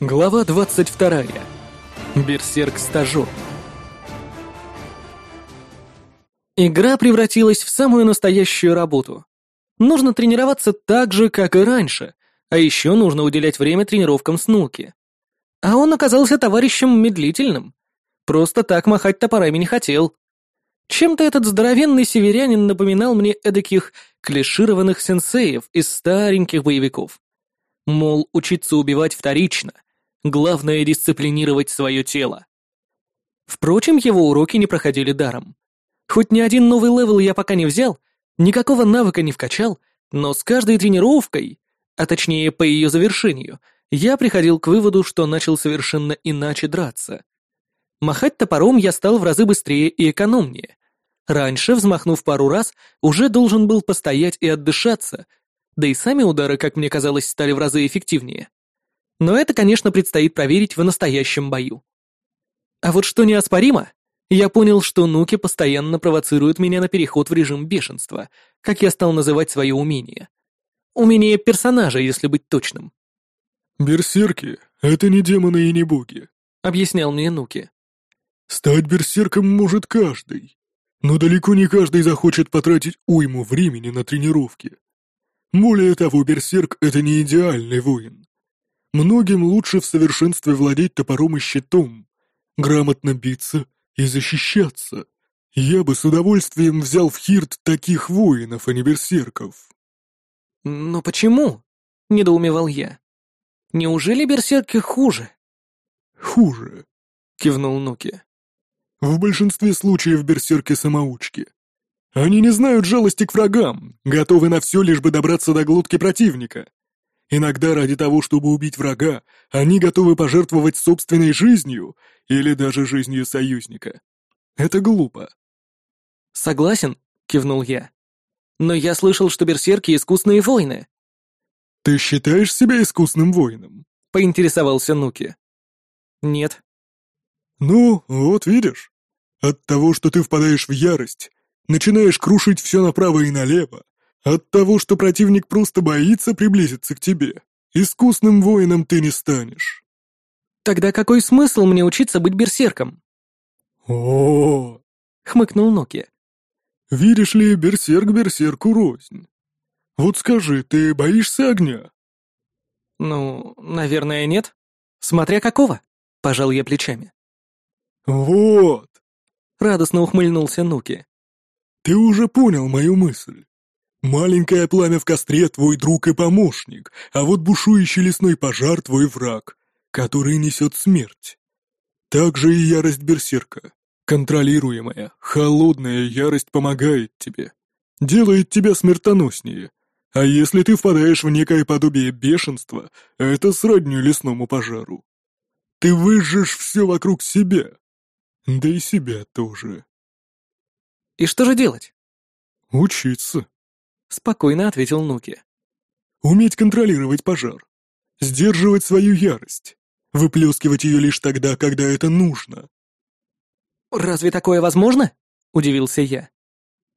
Глава 22. Берсерк-стажер. Игра превратилась в самую настоящую работу. Нужно тренироваться так же, как и раньше, а еще нужно уделять время тренировкам снуки. А он оказался товарищем медлительным. Просто так махать топорами не хотел. Чем-то этот здоровенный северянин напоминал мне эдаких клишированных сенсеев из стареньких боевиков. Мол, учиться убивать вторично — Главное — дисциплинировать свое тело. Впрочем, его уроки не проходили даром. Хоть ни один новый левел я пока не взял, никакого навыка не вкачал, но с каждой тренировкой, а точнее по ее завершению, я приходил к выводу, что начал совершенно иначе драться. Махать топором я стал в разы быстрее и экономнее. Раньше, взмахнув пару раз, уже должен был постоять и отдышаться, да и сами удары, как мне казалось, стали в разы эффективнее. Но это, конечно, предстоит проверить в настоящем бою. А вот что неоспоримо, я понял, что Нуки постоянно провоцируют меня на переход в режим бешенства, как я стал называть свое умение. Умение персонажа, если быть точным. «Берсерки — это не демоны и не боги», — объяснял мне Нуки. «Стать берсерком может каждый, но далеко не каждый захочет потратить уйму времени на тренировки. Более того, берсерк — это не идеальный воин. Многим лучше в совершенстве владеть топором и щитом, грамотно биться и защищаться. Я бы с удовольствием взял в Хирт таких воинов, а не берсерков. «Но почему?» — недоумевал я. «Неужели берсерки хуже?» «Хуже», — кивнул Нуки. «В большинстве случаев берсерки самоучки. Они не знают жалости к врагам, готовы на все, лишь бы добраться до глотки противника. Иногда ради того, чтобы убить врага, они готовы пожертвовать собственной жизнью или даже жизнью союзника. Это глупо. «Согласен», — кивнул я. «Но я слышал, что берсерки — искусные воины». «Ты считаешь себя искусным воином?» — поинтересовался Нуки. «Нет». «Ну, вот видишь. От того, что ты впадаешь в ярость, начинаешь крушить все направо и налево, от того, что противник просто боится приблизиться к тебе, искусным воином ты не станешь. Тогда какой смысл мне учиться быть берсерком? О, -о, -о хмыкнул Ноки. Видишь ли, берсерк берсерку рознь. Вот скажи, ты боишься огня? Ну, наверное, нет. Смотря какого, пожал я плечами. Вот, радостно ухмыльнулся Нуки. Ты уже понял мою мысль. Маленькое пламя в костре — твой друг и помощник, а вот бушующий лесной пожар — твой враг, который несет смерть. Так же и ярость берсерка. Контролируемая, холодная ярость помогает тебе, делает тебя смертоноснее. А если ты впадаешь в некое подобие бешенства, это сродни лесному пожару. Ты выжжешь все вокруг себя. Да и себя тоже. И что же делать? Учиться. — спокойно ответил Нуки. «Уметь контролировать пожар. Сдерживать свою ярость. Выплескивать ее лишь тогда, когда это нужно». «Разве такое возможно?» — удивился я.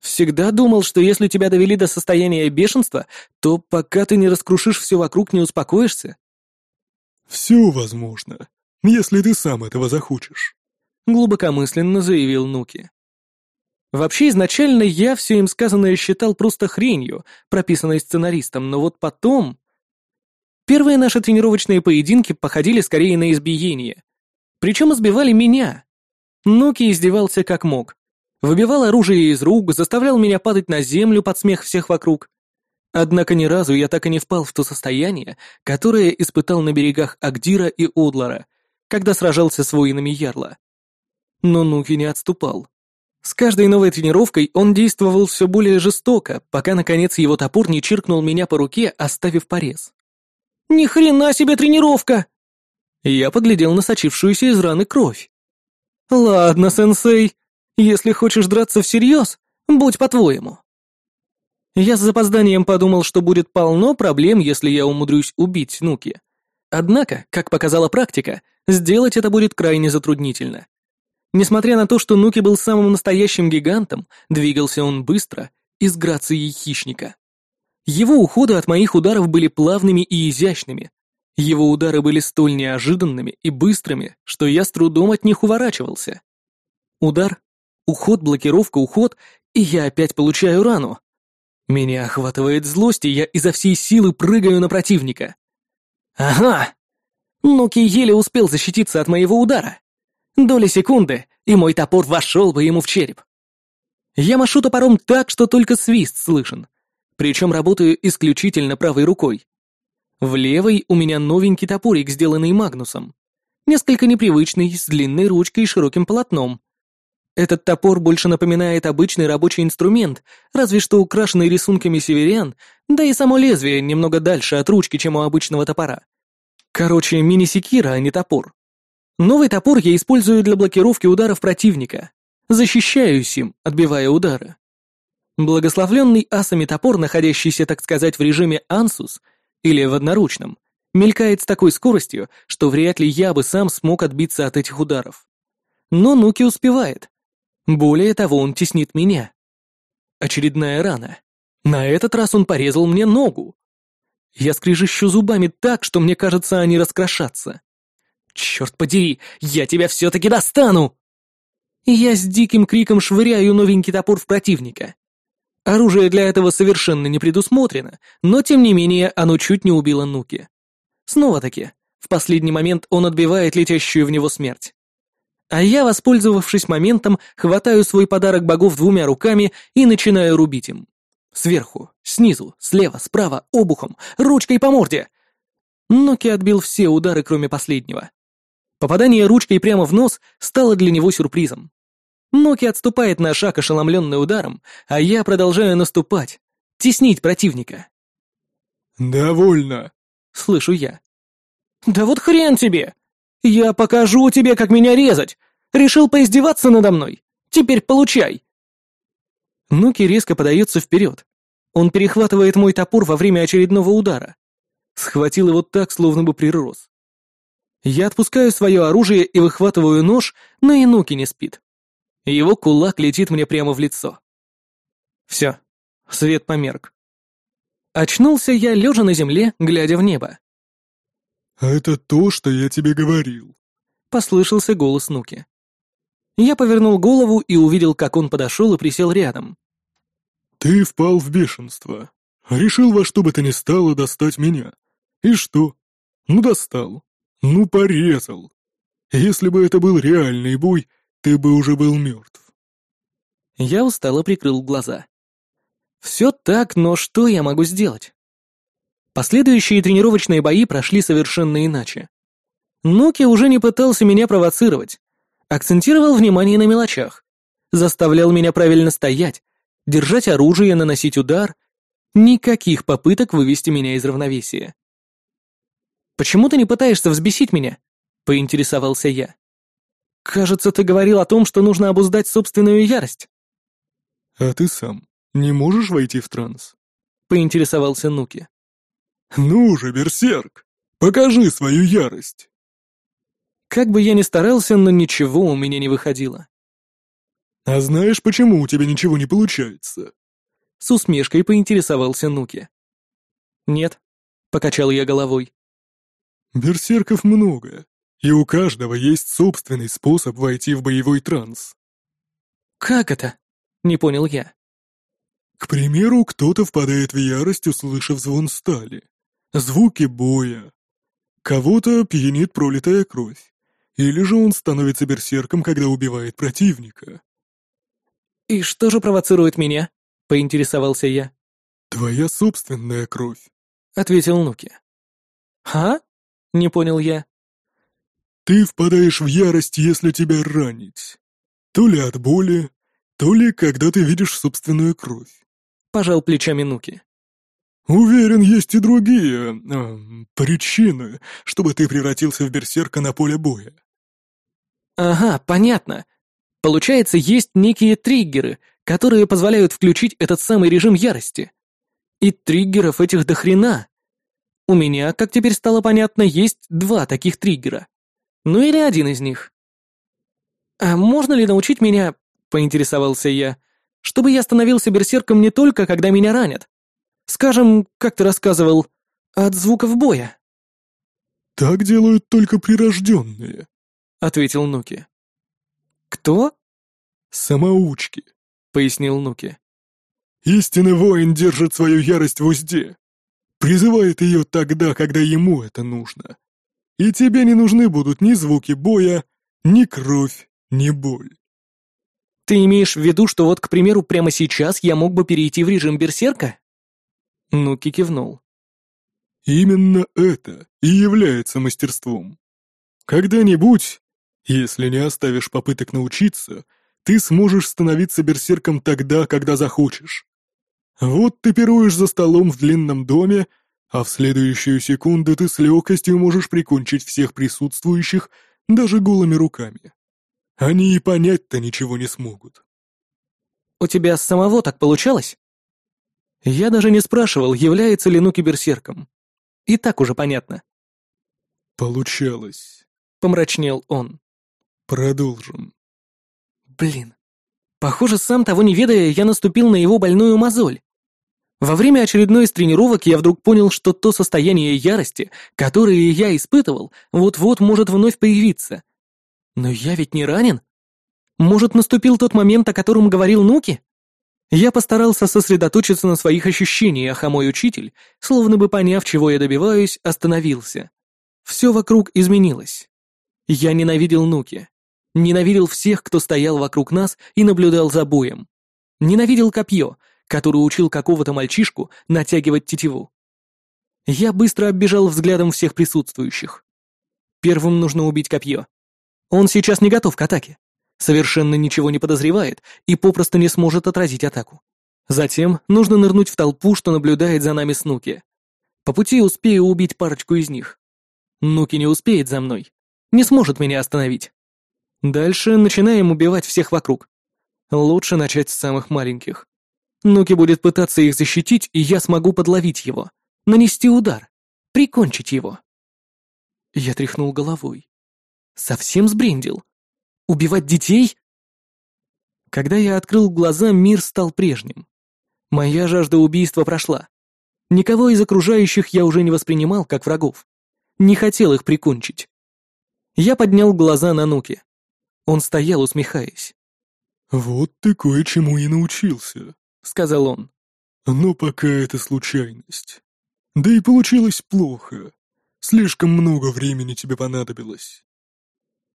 «Всегда думал, что если тебя довели до состояния бешенства, то пока ты не раскрушишь все вокруг, не успокоишься». «Все возможно, если ты сам этого захочешь», — глубокомысленно заявил Нуки. Вообще, изначально я все им сказанное считал просто хренью, прописанной сценаристом, но вот потом... Первые наши тренировочные поединки походили скорее на избиение. Причем избивали меня. Ноки издевался как мог. Выбивал оружие из рук, заставлял меня падать на землю под смех всех вокруг. Однако ни разу я так и не впал в то состояние, которое испытал на берегах Агдира и Одлара, когда сражался с воинами Ярла. Но Нуки не отступал. С каждой новой тренировкой он действовал все более жестоко, пока, наконец, его топор не чиркнул меня по руке, оставив порез. «Ни хрена себе тренировка!» Я поглядел на сочившуюся из раны кровь. «Ладно, сенсей, если хочешь драться всерьез, будь по-твоему». Я с запозданием подумал, что будет полно проблем, если я умудрюсь убить Нуки. Однако, как показала практика, сделать это будет крайне затруднительно. Несмотря на то, что Нуки был самым настоящим гигантом, двигался он быстро и с грацией хищника. Его уходы от моих ударов были плавными и изящными. Его удары были столь неожиданными и быстрыми, что я с трудом от них уворачивался. Удар, уход, блокировка, уход, и я опять получаю рану. Меня охватывает злость, и я изо всей силы прыгаю на противника. Ага! Нуки еле успел защититься от моего удара. Доли секунды, и мой топор вошел бы ему в череп. Я машу топором так, что только свист слышен. Причем работаю исключительно правой рукой. В левой у меня новенький топорик, сделанный Магнусом. Несколько непривычный, с длинной ручкой и широким полотном. Этот топор больше напоминает обычный рабочий инструмент, разве что украшенный рисунками северян, да и само лезвие немного дальше от ручки, чем у обычного топора. Короче, мини-секира, а не топор. Новый топор я использую для блокировки ударов противника. Защищаюсь им, отбивая удары. Благословленный асами топор, находящийся, так сказать, в режиме ансус или в одноручном, мелькает с такой скоростью, что вряд ли я бы сам смог отбиться от этих ударов. Но Нуки успевает. Более того, он теснит меня. Очередная рана. На этот раз он порезал мне ногу. Я скрежещу зубами так, что мне кажется, они раскрошатся. Черт подери, я тебя все-таки достану! Я с диким криком швыряю новенький топор в противника. Оружие для этого совершенно не предусмотрено, но тем не менее оно чуть не убило Нуки. Снова-таки, в последний момент он отбивает летящую в него смерть. А я, воспользовавшись моментом, хватаю свой подарок богов двумя руками и начинаю рубить им. Сверху, снизу, слева, справа, обухом, ручкой по морде. Ноки отбил все удары, кроме последнего. Попадание ручкой прямо в нос стало для него сюрпризом. Ноки отступает на шаг, ошеломленный ударом, а я продолжаю наступать, теснить противника. «Довольно», — слышу я. «Да вот хрен тебе!» «Я покажу тебе, как меня резать! Решил поиздеваться надо мной? Теперь получай!» Нуки резко подается вперед. Он перехватывает мой топор во время очередного удара. Схватил его так, словно бы прирос. Я отпускаю свое оружие и выхватываю нож, но и Нуки не спит. Его кулак летит мне прямо в лицо. Все, свет померк. Очнулся я, лежа на земле, глядя в небо. «Это то, что я тебе говорил», — послышался голос Нуки. Я повернул голову и увидел, как он подошел и присел рядом. «Ты впал в бешенство. Решил во что бы то ни стало достать меня. И что? Ну, достал. Ну, порезал. Если бы это был реальный бой, ты бы уже был мертв». Я устало прикрыл глаза. «Все так, но что я могу сделать?» Последующие тренировочные бои прошли совершенно иначе. Ноки уже не пытался меня провоцировать. Акцентировал внимание на мелочах. Заставлял меня правильно стоять, держать оружие, наносить удар. Никаких попыток вывести меня из равновесия. «Почему ты не пытаешься взбесить меня?» — поинтересовался я. «Кажется, ты говорил о том, что нужно обуздать собственную ярость». «А ты сам не можешь войти в транс?» — поинтересовался Нуки. «Ну же, берсерк, покажи свою ярость!» Как бы я ни старался, но ничего у меня не выходило. «А знаешь, почему у тебя ничего не получается?» С усмешкой поинтересовался Нуки. «Нет», — покачал я головой. «Берсерков много, и у каждого есть собственный способ войти в боевой транс». «Как это?» — не понял я. «К примеру, кто-то впадает в ярость, услышав звон стали звуки боя. Кого-то пьянит пролитая кровь, или же он становится берсерком, когда убивает противника. «И что же провоцирует меня?» — поинтересовался я. «Твоя собственная кровь», — ответил Нуки. «А?» — не понял я. «Ты впадаешь в ярость, если тебя ранить. То ли от боли, то ли когда ты видишь собственную кровь», — пожал плечами Нуки. «Уверен, есть и другие... Э, причины, чтобы ты превратился в берсерка на поле боя». «Ага, понятно. Получается, есть некие триггеры, которые позволяют включить этот самый режим ярости. И триггеров этих до хрена. У меня, как теперь стало понятно, есть два таких триггера. Ну или один из них. «А можно ли научить меня, — поинтересовался я, — чтобы я становился берсерком не только, когда меня ранят, Скажем, как ты рассказывал, от звуков боя. «Так делают только прирожденные», — ответил Нуки. «Кто?» «Самоучки», — пояснил Нуки. «Истинный воин держит свою ярость в узде. Призывает ее тогда, когда ему это нужно. И тебе не нужны будут ни звуки боя, ни кровь, ни боль. Ты имеешь в виду, что вот, к примеру, прямо сейчас я мог бы перейти в режим берсерка? Нуки кивнул. Именно это и является мастерством. Когда-нибудь, если не оставишь попыток научиться, ты сможешь становиться берсерком тогда, когда захочешь. Вот ты пируешь за столом в длинном доме, а в следующую секунду ты с легкостью можешь прикончить всех присутствующих даже голыми руками. Они и понять-то ничего не смогут. У тебя самого так получалось? Я даже не спрашивал, является ли Нуки берсерком. И так уже понятно. Получалось. Помрачнел он. Продолжим. Блин. Похоже, сам того не ведая, я наступил на его больную мозоль. Во время очередной из тренировок я вдруг понял, что то состояние ярости, которое я испытывал, вот-вот может вновь появиться. Но я ведь не ранен. Может, наступил тот момент, о котором говорил Нуки? Я постарался сосредоточиться на своих ощущениях, а мой учитель, словно бы поняв, чего я добиваюсь, остановился. Все вокруг изменилось. Я ненавидел Нуки. Ненавидел всех, кто стоял вокруг нас и наблюдал за боем. Ненавидел копье, который учил какого-то мальчишку натягивать тетиву. Я быстро оббежал взглядом всех присутствующих. Первым нужно убить копье. Он сейчас не готов к атаке. Совершенно ничего не подозревает и попросту не сможет отразить атаку. Затем нужно нырнуть в толпу, что наблюдает за нами Снуки. По пути успею убить парочку из них. Нуки не успеет за мной. Не сможет меня остановить. Дальше начинаем убивать всех вокруг. Лучше начать с самых маленьких. Нуки будет пытаться их защитить, и я смогу подловить его, нанести удар, прикончить его. Я тряхнул головой. Совсем сбрендил. Убивать детей? Когда я открыл глаза, мир стал прежним. Моя жажда убийства прошла. Никого из окружающих я уже не воспринимал как врагов. Не хотел их прикончить. Я поднял глаза на Нуки. Он стоял, усмехаясь. «Вот ты кое-чему и научился», сказал он. «Но пока это случайность. Да и получилось плохо. Слишком много времени тебе понадобилось».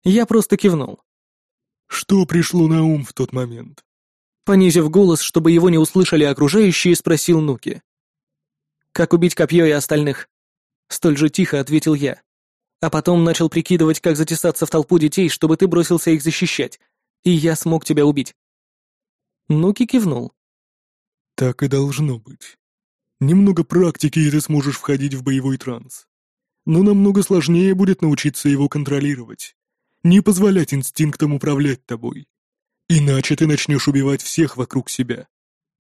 Я просто кивнул. «Что пришло на ум в тот момент?» Понизив голос, чтобы его не услышали окружающие, спросил Нуки. «Как убить копье и остальных?» Столь же тихо ответил я. А потом начал прикидывать, как затесаться в толпу детей, чтобы ты бросился их защищать, и я смог тебя убить. Нуки кивнул. Так и должно быть. Немного практики, и ты сможешь входить в боевой транс. Но намного сложнее будет научиться его контролировать. Не позволять инстинктам управлять тобой. Иначе ты начнешь убивать всех вокруг себя.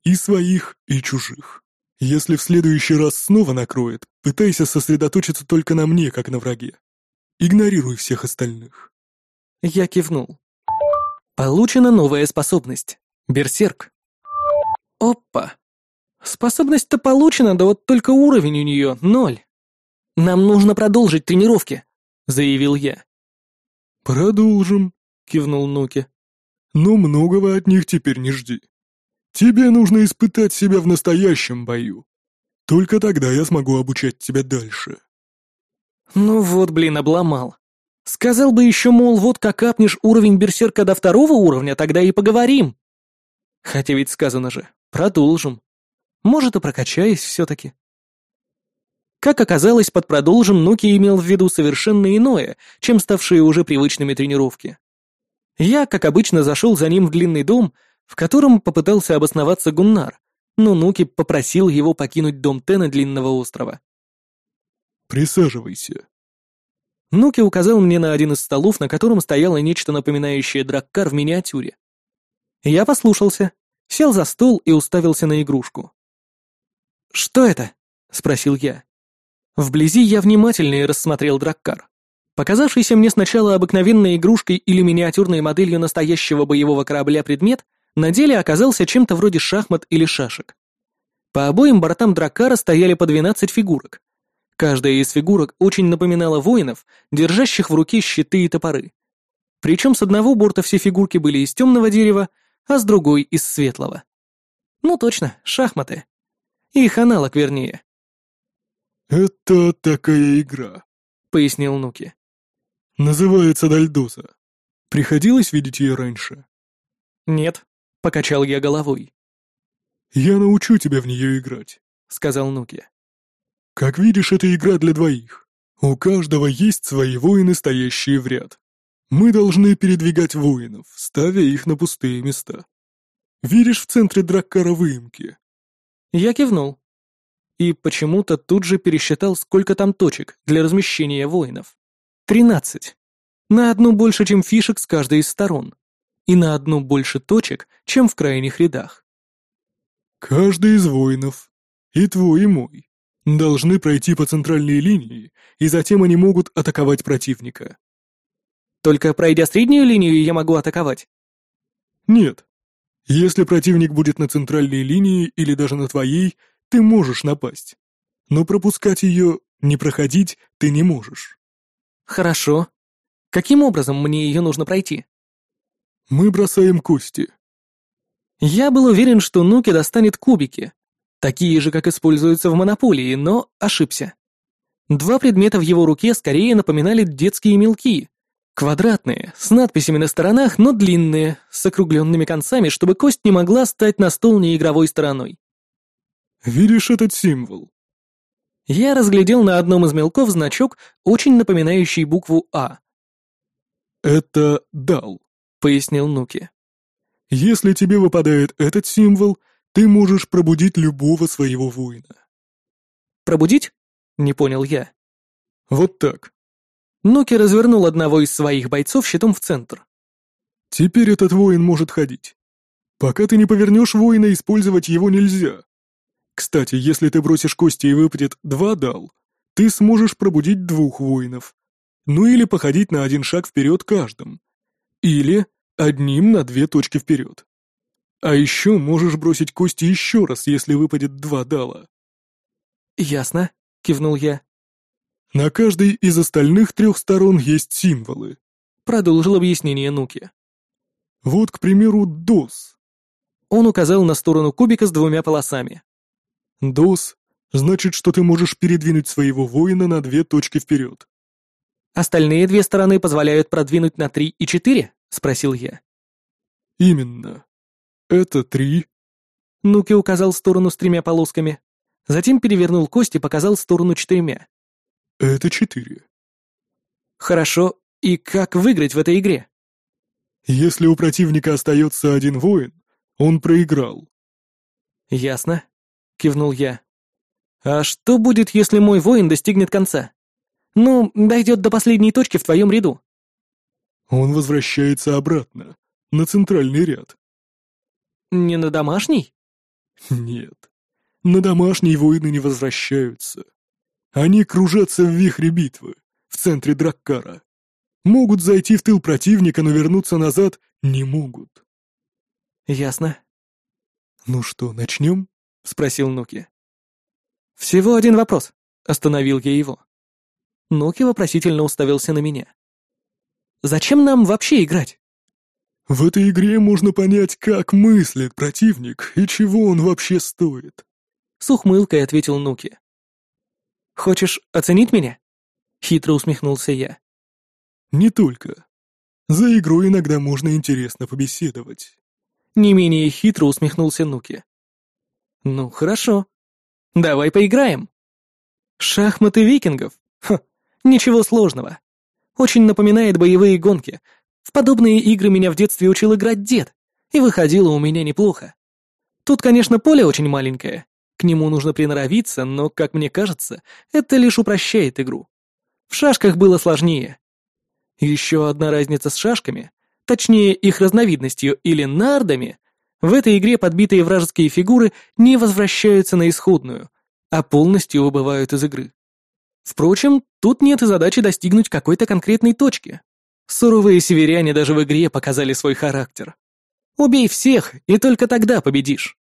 И своих, и чужих. Если в следующий раз снова накроет, пытайся сосредоточиться только на мне, как на враге. Игнорируй всех остальных. Я кивнул. Получена новая способность. Берсерк. Опа. Способность-то получена, да вот только уровень у нее ноль. Нам нужно продолжить тренировки, заявил я. Продолжим, кивнул Нуки. Но многого от них теперь не жди. Тебе нужно испытать себя в настоящем бою. Только тогда я смогу обучать тебя дальше. Ну вот, блин, обломал. Сказал бы еще, мол, вот как капнешь уровень берсерка до второго уровня, тогда и поговорим. Хотя ведь сказано же, продолжим. Может, и прокачаюсь все-таки. Как оказалось, под продолжим Нуки имел в виду совершенно иное, чем ставшие уже привычными тренировки. Я, как обычно, зашел за ним в длинный дом, в котором попытался обосноваться Гуннар, но Нуки попросил его покинуть дом Тена Длинного острова. «Присаживайся». Нуки указал мне на один из столов, на котором стояло нечто напоминающее драккар в миниатюре. Я послушался, сел за стол и уставился на игрушку. «Что это?» — спросил я. Вблизи я внимательнее рассмотрел драккар. Показавшийся мне сначала обыкновенной игрушкой или миниатюрной моделью настоящего боевого корабля предмет, на деле оказался чем-то вроде шахмат или шашек. По обоим бортам драккара стояли по 12 фигурок. Каждая из фигурок очень напоминала воинов, держащих в руке щиты и топоры. Причем с одного борта все фигурки были из темного дерева, а с другой — из светлого. Ну точно, шахматы. Их аналог, вернее. «Это такая игра», — пояснил Нуки. «Называется Дальдоза. Приходилось видеть ее раньше?» «Нет», — покачал я головой. «Я научу тебя в нее играть», — сказал Нуки. «Как видишь, это игра для двоих. У каждого есть свои воины, стоящие в ряд. Мы должны передвигать воинов, ставя их на пустые места. Видишь в центре Драккара выемки?» Я кивнул. И почему-то тут же пересчитал, сколько там точек для размещения воинов. Тринадцать. На одну больше, чем фишек с каждой из сторон. И на одну больше точек, чем в крайних рядах. «Каждый из воинов, и твой, и мой, должны пройти по центральной линии, и затем они могут атаковать противника. Только пройдя среднюю линию, я могу атаковать? Нет. Если противник будет на центральной линии или даже на твоей, ты можешь напасть. Но пропускать ее, не проходить, ты не можешь. Хорошо. Каким образом мне ее нужно пройти? Мы бросаем кости. Я был уверен, что Нуки достанет кубики, такие же, как используются в монополии, но ошибся. Два предмета в его руке скорее напоминали детские мелки, Квадратные, с надписями на сторонах, но длинные, с округленными концами, чтобы кость не могла стать на стол неигровой стороной. «Видишь этот символ?» Я разглядел на одном из мелков значок, очень напоминающий букву «А». «Это дал», — пояснил Нуки. «Если тебе выпадает этот символ, ты можешь пробудить любого своего воина». «Пробудить?» — не понял я. «Вот так. Ноки развернул одного из своих бойцов щитом в центр. «Теперь этот воин может ходить. Пока ты не повернешь воина, использовать его нельзя. Кстати, если ты бросишь кости и выпадет два дал, ты сможешь пробудить двух воинов. Ну или походить на один шаг вперед каждым. Или одним на две точки вперед. А еще можешь бросить кости еще раз, если выпадет два дала». «Ясно», — кивнул я. На каждой из остальных трех сторон есть символы. Продолжил объяснение Нуки. Вот, к примеру, DOS. Он указал на сторону кубика с двумя полосами. DOS значит, что ты можешь передвинуть своего воина на две точки вперед. Остальные две стороны позволяют продвинуть на три и четыре? Спросил я. Именно. Это три. Нуки указал сторону с тремя полосками. Затем перевернул кость и показал сторону четырьмя. Это четыре. Хорошо. И как выиграть в этой игре? Если у противника остается один воин, он проиграл. Ясно, кивнул я. А что будет, если мой воин достигнет конца? Ну, дойдет до последней точки в твоем ряду. Он возвращается обратно, на центральный ряд. Не на домашний? Нет. На домашний воины не возвращаются. Они кружатся в вихре битвы, в центре Драккара. Могут зайти в тыл противника, но вернуться назад не могут. Ясно. Ну что, начнем? Спросил Нуки. Всего один вопрос. Остановил я его. Нуки вопросительно уставился на меня. Зачем нам вообще играть? В этой игре можно понять, как мыслит противник и чего он вообще стоит. С ухмылкой ответил Нуки. Хочешь оценить меня?» Хитро усмехнулся я. «Не только. За игру иногда можно интересно побеседовать». Не менее хитро усмехнулся Нуки. «Ну, хорошо. Давай поиграем». «Шахматы викингов? Ха, ничего сложного. Очень напоминает боевые гонки. В подобные игры меня в детстве учил играть дед, и выходило у меня неплохо. Тут, конечно, поле очень маленькое, к нему нужно приноровиться, но, как мне кажется, это лишь упрощает игру. В шашках было сложнее. Еще одна разница с шашками, точнее их разновидностью или нардами, в этой игре подбитые вражеские фигуры не возвращаются на исходную, а полностью выбывают из игры. Впрочем, тут нет и задачи достигнуть какой-то конкретной точки. Суровые северяне даже в игре показали свой характер. Убей всех, и только тогда победишь.